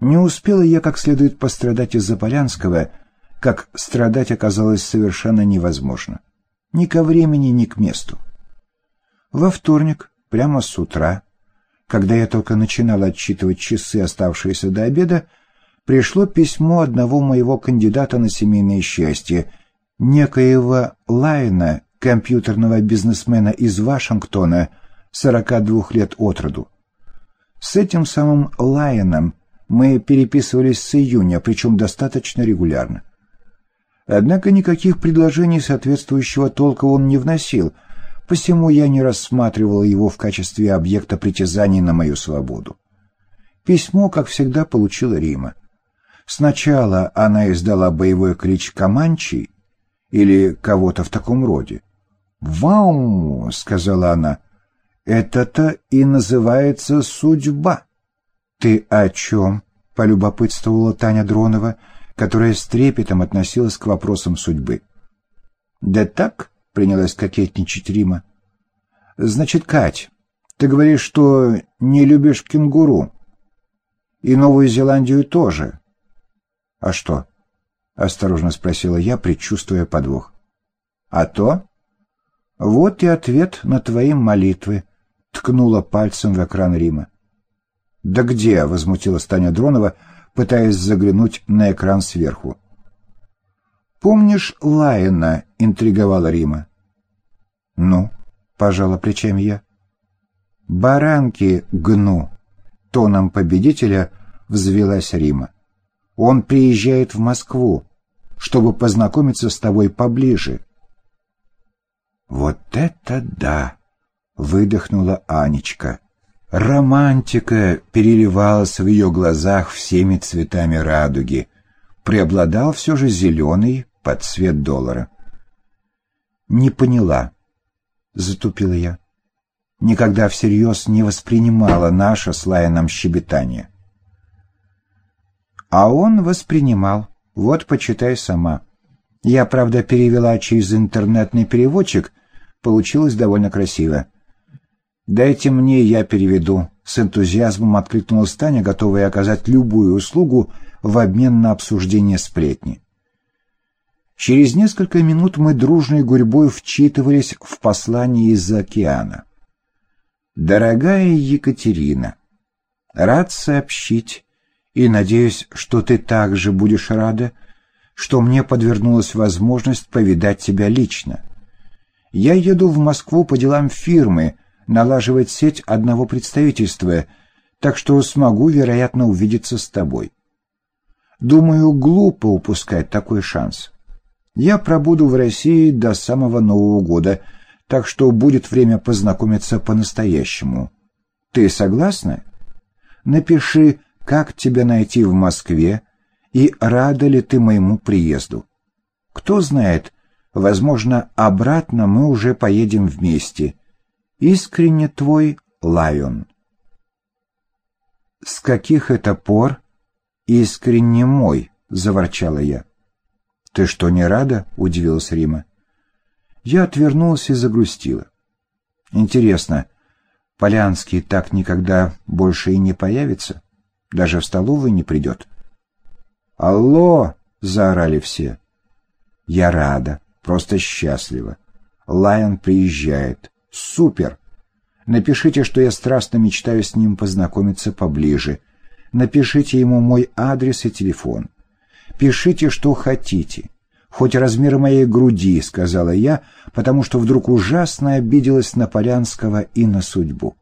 Не успела я как следует пострадать из-за Полянского, как страдать оказалось совершенно невозможно. Ни ко времени, ни к месту. Во вторник, прямо с утра, когда я только начинал отсчитывать часы, оставшиеся до обеда, пришло письмо одного моего кандидата на семейное счастье, некоего Лайна, компьютерного бизнесмена из Вашингтона, 42 лет от роду. С этим самым Лайеном мы переписывались с июня, причем достаточно регулярно. Однако никаких предложений соответствующего толка он не вносил, посему я не рассматривал его в качестве объекта притязаний на мою свободу. Письмо, как всегда, получила Рима. Сначала она издала боевой клич «Каманчи» или кого-то в таком роде. «Вау!» — сказала она. «Это-то и называется судьба». «Ты о чем?» — полюбопытствовала Таня Дронова, которая с трепетом относилась к вопросам судьбы. «Да так?» — принялась кокетничать Рима. «Значит, Кать, ты говоришь, что не любишь кенгуру. И Новую Зеландию тоже». «А что?» — осторожно спросила я, предчувствуя подвох. «А то?» «Вот и ответ на твои молитвы», — ткнула пальцем в экран Рима. «Да где?» — возмутилась Таня Дронова, пытаясь заглянуть на экран сверху. «Помнишь Лайена?» — интриговала Рима. «Ну?» — пожала плечами я. «Баранки гну!» — тоном победителя взвелась Рима. «Он приезжает в Москву, чтобы познакомиться с тобой поближе». «Вот это да!» — выдохнула Анечка. Романтика переливалась в ее глазах всеми цветами радуги. Преобладал все же зеленый под цвет доллара. «Не поняла», — затупила я. Никогда всерьез не воспринимала наше с Лайоном щебетание. А он воспринимал. Вот, почитай сама. Я, правда, перевела через интернетный переводчик, Получилось довольно красиво. «Дайте мне, я переведу». С энтузиазмом откликнулась Таня, готовая оказать любую услугу в обмен на обсуждение сплетни. Через несколько минут мы дружной гурьбой вчитывались в послание из океана. «Дорогая Екатерина, рад сообщить, и надеюсь, что ты также будешь рада, что мне подвернулась возможность повидать тебя лично. Я еду в Москву по делам фирмы, налаживать сеть одного представительства, так что смогу, вероятно, увидеться с тобой. Думаю, глупо упускать такой шанс. Я пробуду в России до самого Нового года, так что будет время познакомиться по-настоящему. Ты согласна? Напиши, как тебя найти в Москве и рада ли ты моему приезду. Кто знает, Возможно, обратно мы уже поедем вместе. Искренне твой Лайон. «С каких это пор искренне мой?» — заворчала я. «Ты что, не рада?» — удивилась Рима. Я отвернулась и загрустила. «Интересно, Полянский так никогда больше и не появится? Даже в столовую не придет?» «Алло!» — заорали все. «Я рада», Просто счастлива. Лайон приезжает. Супер! Напишите, что я страстно мечтаю с ним познакомиться поближе. Напишите ему мой адрес и телефон. Пишите, что хотите. Хоть размер моей груди, сказала я, потому что вдруг ужасно обиделась на Полянского и на судьбу.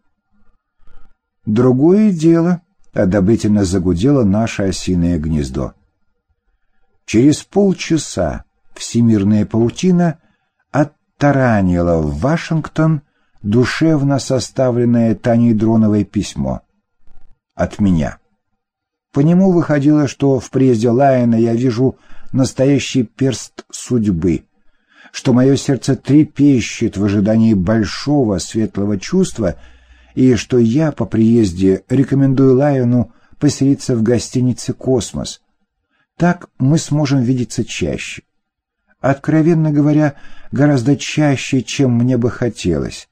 Другое дело, одобрительно загудело наше осиное гнездо. Через полчаса всемирная паутина оттаранила в Вашингтон душевно составленное Таней Дроновой письмо. От меня. По нему выходило, что в приезде Лайена я вижу настоящий перст судьбы, что мое сердце трепещет в ожидании большого светлого чувства и что я по приезде рекомендую Лайону поселиться в гостинице «Космос». Так мы сможем видеться чаще откровенно говоря, гораздо чаще, чем мне бы хотелось.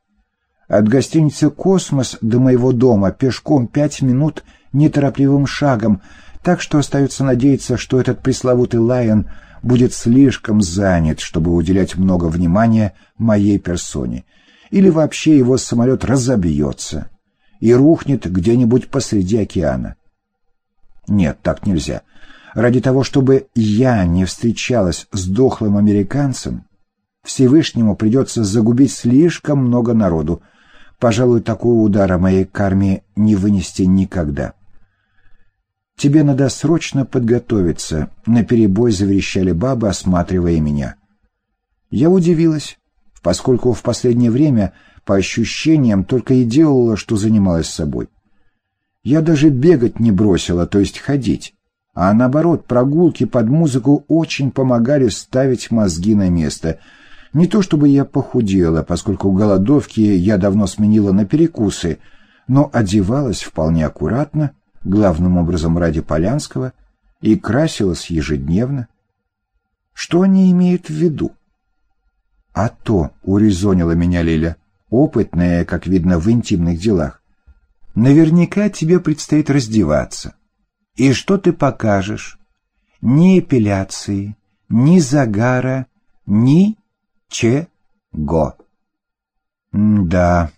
От гостиницы «Космос» до моего дома пешком пять минут неторопливым шагом, Так что остается надеяться, что этот пресловутый Лайон будет слишком занят, чтобы уделять много внимания моей персоне, или вообще его самолет разобьется и рухнет где-нибудь посреди океана. Нет, так нельзя. Ради того, чтобы я не встречалась с дохлым американцем, Всевышнему придется загубить слишком много народу. Пожалуй, такого удара моей карме не вынести никогда. «Тебе надо срочно подготовиться», — наперебой заверещали бабы, осматривая меня. Я удивилась, поскольку в последнее время, по ощущениям, только и делала, что занималась собой. Я даже бегать не бросила, то есть ходить, а наоборот, прогулки под музыку очень помогали ставить мозги на место. Не то чтобы я похудела, поскольку голодовки я давно сменила на перекусы, но одевалась вполне аккуратно, главным образом ради Полянского, и красилась ежедневно. Что они имеют в виду? А то, урезонила меня Лиля, опытная, как видно, в интимных делах. Наверняка тебе предстоит раздеваться. И что ты покажешь? Ни эпиляции, ни загара, ни чего. Да,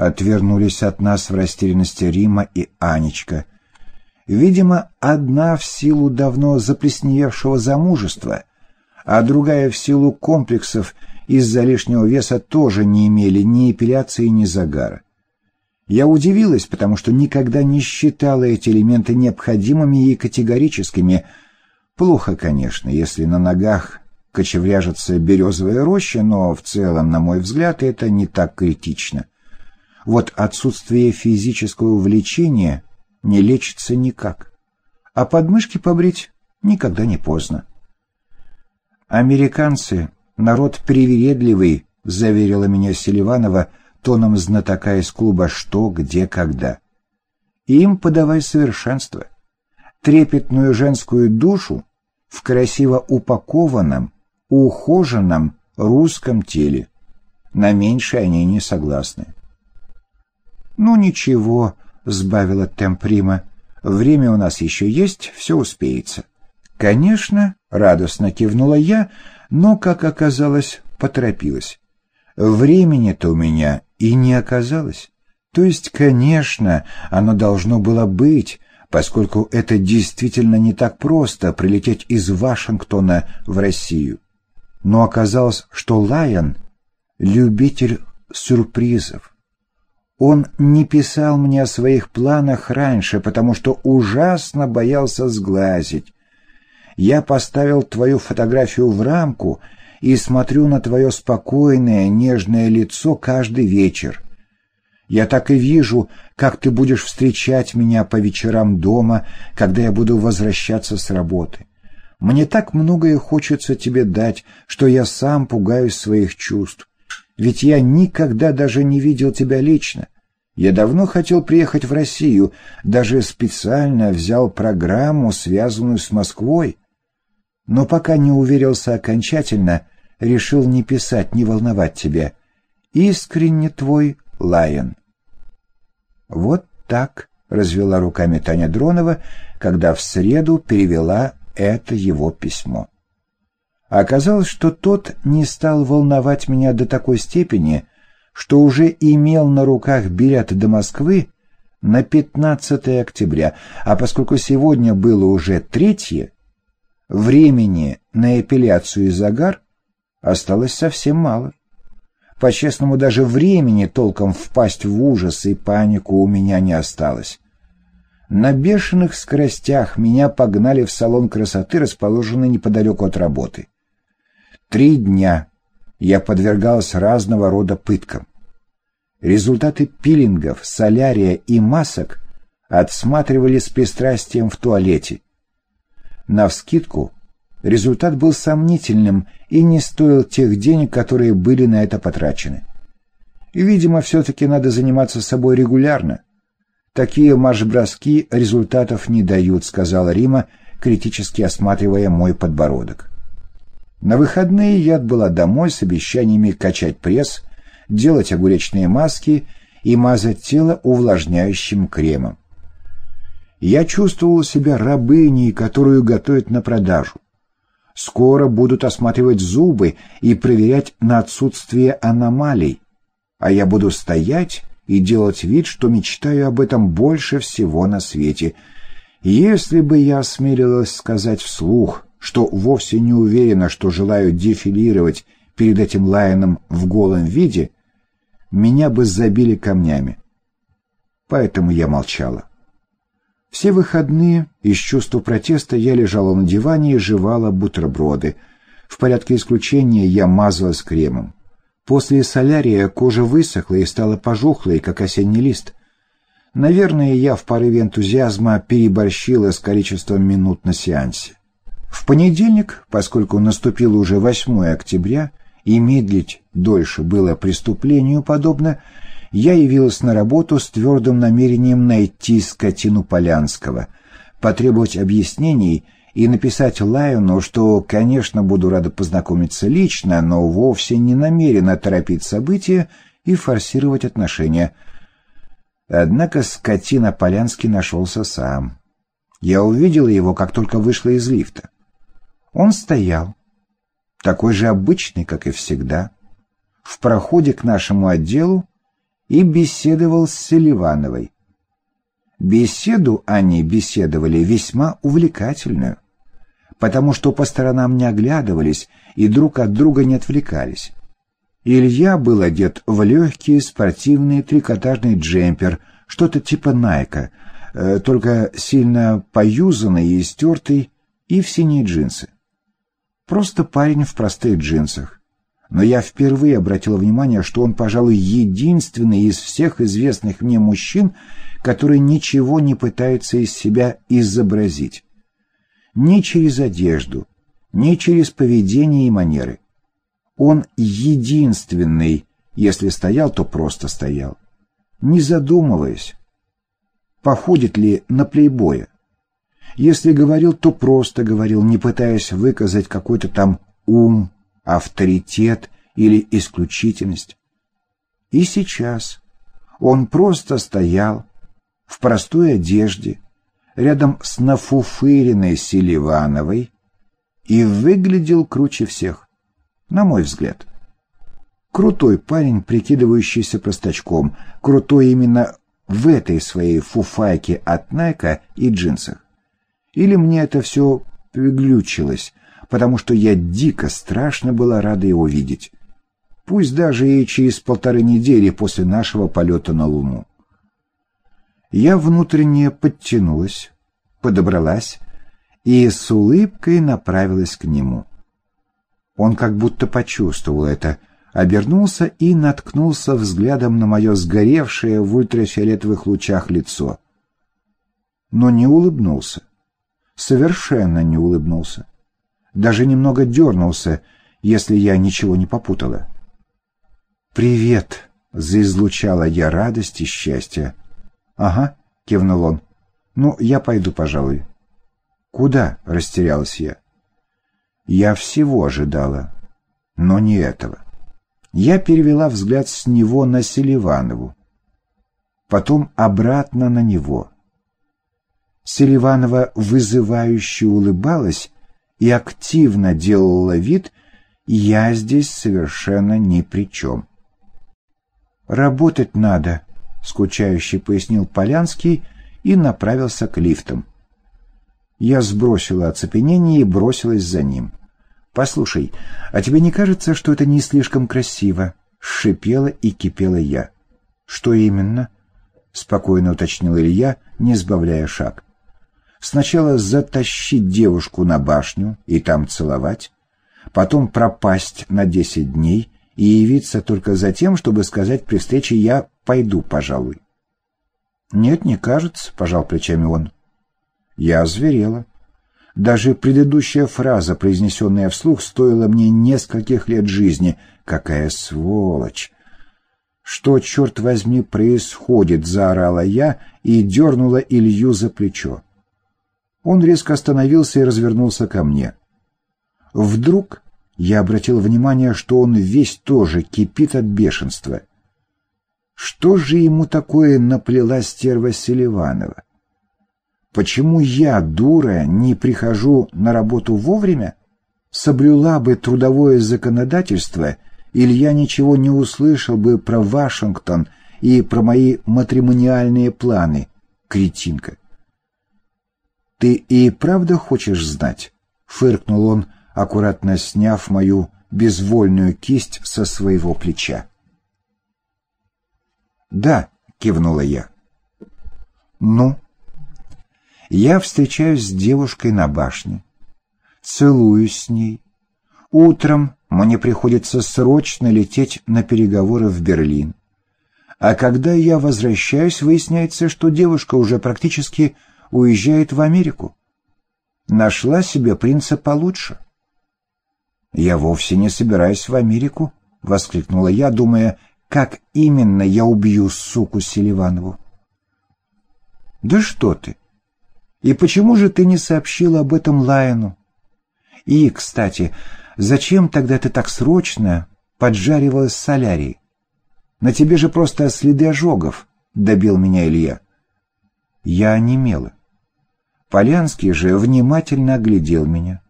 Отвернулись от нас в растерянности Рима и Анечка. Видимо, одна в силу давно заплесневевшего замужества, а другая в силу комплексов из-за лишнего веса тоже не имели ни эпиляции, ни загара. Я удивилась, потому что никогда не считала эти элементы необходимыми и категорическими. Плохо, конечно, если на ногах кочевряжется березовая роща, но в целом, на мой взгляд, это не так критично. Вот отсутствие физического влечения не лечится никак. А подмышки побрить никогда не поздно. «Американцы — народ привередливый», — заверила меня Селиванова тоном знатока из клуба «Что, где, когда». «Им подавай совершенство, трепетную женскую душу в красиво упакованном, ухоженном русском теле. На меньшее они не согласны. «Ну ничего», — сбавила темп Рима, — «время у нас еще есть, все успеется». «Конечно», — радостно кивнула я, но, как оказалось, поторопилась. «Времени-то у меня и не оказалось. То есть, конечно, оно должно было быть, поскольку это действительно не так просто прилететь из Вашингтона в Россию. Но оказалось, что Лайон — любитель сюрпризов. Он не писал мне о своих планах раньше, потому что ужасно боялся сглазить. Я поставил твою фотографию в рамку и смотрю на твое спокойное, нежное лицо каждый вечер. Я так и вижу, как ты будешь встречать меня по вечерам дома, когда я буду возвращаться с работы. Мне так многое хочется тебе дать, что я сам пугаюсь своих чувств. Ведь я никогда даже не видел тебя лично. Я давно хотел приехать в Россию, даже специально взял программу, связанную с Москвой. Но пока не уверился окончательно, решил не писать, не волновать тебя. Искренне твой Лайон. Вот так развела руками Таня Дронова, когда в среду перевела это его письмо. Оказалось, что тот не стал волновать меня до такой степени, что уже имел на руках билет до Москвы на 15 октября, а поскольку сегодня было уже третье, времени на эпиляцию и загар осталось совсем мало. По-честному, даже времени толком впасть в ужас и панику у меня не осталось. На бешеных скоростях меня погнали в салон красоты, расположенный неподалеку от работы. Три дня я подвергалась разного рода пыткам. Результаты пилингов, солярия и масок отсматривали с пристрастием в туалете. Навскидку, результат был сомнительным и не стоил тех денег, которые были на это потрачены. И, видимо, все-таки надо заниматься собой регулярно, «Такие марш-броски результатов не дают», — сказала Рима, критически осматривая мой подбородок. На выходные я отбыла домой с обещаниями качать пресс, делать огуречные маски и мазать тело увлажняющим кремом. Я чувствовал себя рабыней, которую готовят на продажу. Скоро будут осматривать зубы и проверять на отсутствие аномалий, а я буду стоять и делать вид, что мечтаю об этом больше всего на свете. Если бы я осмелилась сказать вслух, что вовсе не уверена, что желаю дефилировать перед этим Лайоном в голом виде, меня бы забили камнями. Поэтому я молчала. Все выходные из чувства протеста я лежала на диване и жевала бутерброды. В порядке исключения я мазалась кремом. После солярия кожа высохла и стала пожухлой, как осенний лист. Наверное, я в порыве энтузиазма переборщила с количеством минут на сеансе. В понедельник, поскольку наступило уже 8 октября, и медлить дольше было преступлению подобно, я явилась на работу с твердым намерением найти скотину Полянского, потребовать объяснений и написать Лайону, что, конечно, буду рада познакомиться лично, но вовсе не намерена торопить события и форсировать отношения. Однако скотина Полянский нашелся сам. Я увидела его, как только вышла из лифта. Он стоял, такой же обычный, как и всегда, в проходе к нашему отделу и беседовал с Селивановой. Беседу они беседовали весьма увлекательную, потому что по сторонам не оглядывались и друг от друга не отвлекались. Илья был одет в легкий спортивный трикотажный джемпер, что-то типа Найка, э, только сильно поюзанный и стертый, и в синие джинсы. Просто парень в простых джинсах но я впервые обратил внимание, что он, пожалуй, единственный из всех известных мне мужчин, который ничего не пытается из себя изобразить. Ни через одежду, ни через поведение и манеры. Он единственный, если стоял, то просто стоял, не задумываясь, походит ли на плейбоя. Если говорил, то просто говорил, не пытаясь выказать какой-то там ум, авторитет или исключительность. И сейчас он просто стоял в простой одежде рядом с нафуфыренной Селивановой и выглядел круче всех, на мой взгляд. Крутой парень, прикидывающийся простачком, крутой именно в этой своей фуфайке от Найка и джинсах. Или мне это все приглючилось, потому что я дико страшно была рада его видеть. Пусть даже и через полторы недели после нашего полета на Луну. Я внутренне подтянулась, подобралась и с улыбкой направилась к нему. Он как будто почувствовал это, обернулся и наткнулся взглядом на мое сгоревшее в ультрафиолетовых лучах лицо. Но не улыбнулся. Совершенно не улыбнулся даже немного дернулся, если я ничего не попутала. «Привет!» — заизлучала я радость и счастье. «Ага», — кивнул он. «Ну, я пойду, пожалуй». «Куда?» — растерялась я. Я всего ожидала, но не этого. Я перевела взгляд с него на Селиванову, потом обратно на него. Селиванова вызывающе улыбалась, и активно делала вид, я здесь совершенно ни при чем. «Работать надо», — скучающе пояснил Полянский и направился к лифтам. Я сбросила оцепенение и бросилась за ним. «Послушай, а тебе не кажется, что это не слишком красиво?» — шипела и кипела я. «Что именно?» — спокойно уточнил Илья, не сбавляя шаг. Сначала затащить девушку на башню и там целовать, потом пропасть на десять дней и явиться только за тем, чтобы сказать при встрече «я пойду, пожалуй». «Нет, не кажется», — пожал плечами он. Я озверела. Даже предыдущая фраза, произнесенная вслух, стоила мне нескольких лет жизни. Какая сволочь! «Что, черт возьми, происходит?» — заорала я и дернула Илью за плечо. Он резко остановился и развернулся ко мне. Вдруг я обратил внимание, что он весь тоже кипит от бешенства. Что же ему такое наплела стерва Селиванова? Почему я, дура, не прихожу на работу вовремя? Соблюла бы трудовое законодательство, или я ничего не услышал бы про Вашингтон и про мои матримониальные планы, кретинка. «Ты и правда хочешь знать?» — фыркнул он, аккуратно сняв мою безвольную кисть со своего плеча. «Да», — кивнула я. «Ну?» Я встречаюсь с девушкой на башне, целуюсь с ней. Утром мне приходится срочно лететь на переговоры в Берлин. А когда я возвращаюсь, выясняется, что девушка уже практически уезжает в Америку. Нашла себе принца получше. «Я вовсе не собираюсь в Америку», — воскликнула я, думая, как именно я убью суку Селиванову. «Да что ты! И почему же ты не сообщила об этом Лайну? И, кстати, зачем тогда ты так срочно поджаривалась солярий? На тебе же просто следы ожогов, — добил меня Илья. Я онемела. Полянский же внимательно оглядел меня.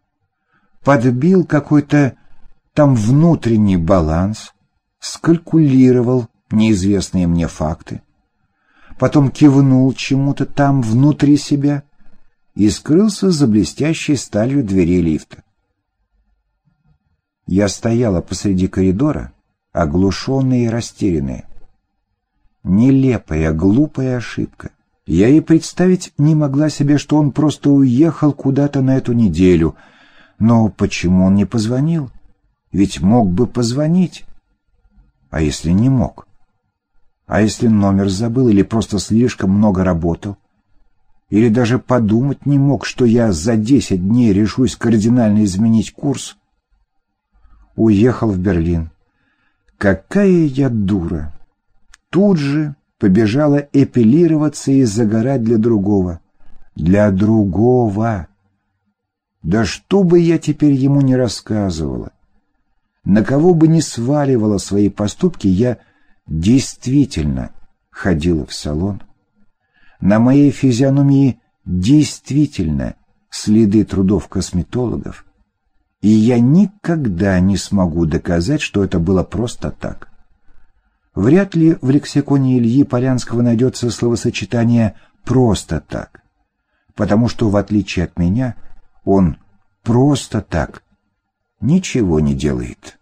Подбил какой-то там внутренний баланс, скалькулировал неизвестные мне факты, потом кивнул чему-то там внутри себя и скрылся за блестящей сталью двери лифта. Я стояла посреди коридора, оглушенная и растерянная. Нелепая, глупая ошибка. Я и представить не могла себе, что он просто уехал куда-то на эту неделю. Но почему он не позвонил? Ведь мог бы позвонить. А если не мог? А если номер забыл или просто слишком много работал? Или даже подумать не мог, что я за десять дней решусь кардинально изменить курс? Уехал в Берлин. Какая я дура! Тут же побежала эпилироваться и загорать для другого. Для другого! Да что бы я теперь ему не рассказывала, на кого бы не сваливала свои поступки, я действительно ходила в салон. На моей физиономии действительно следы трудов косметологов, и я никогда не смогу доказать, что это было просто так. Вряд ли в лексиконе Ильи Полянского найдется словосочетание «просто так», потому что, в отличие от меня, он просто так ничего не делает.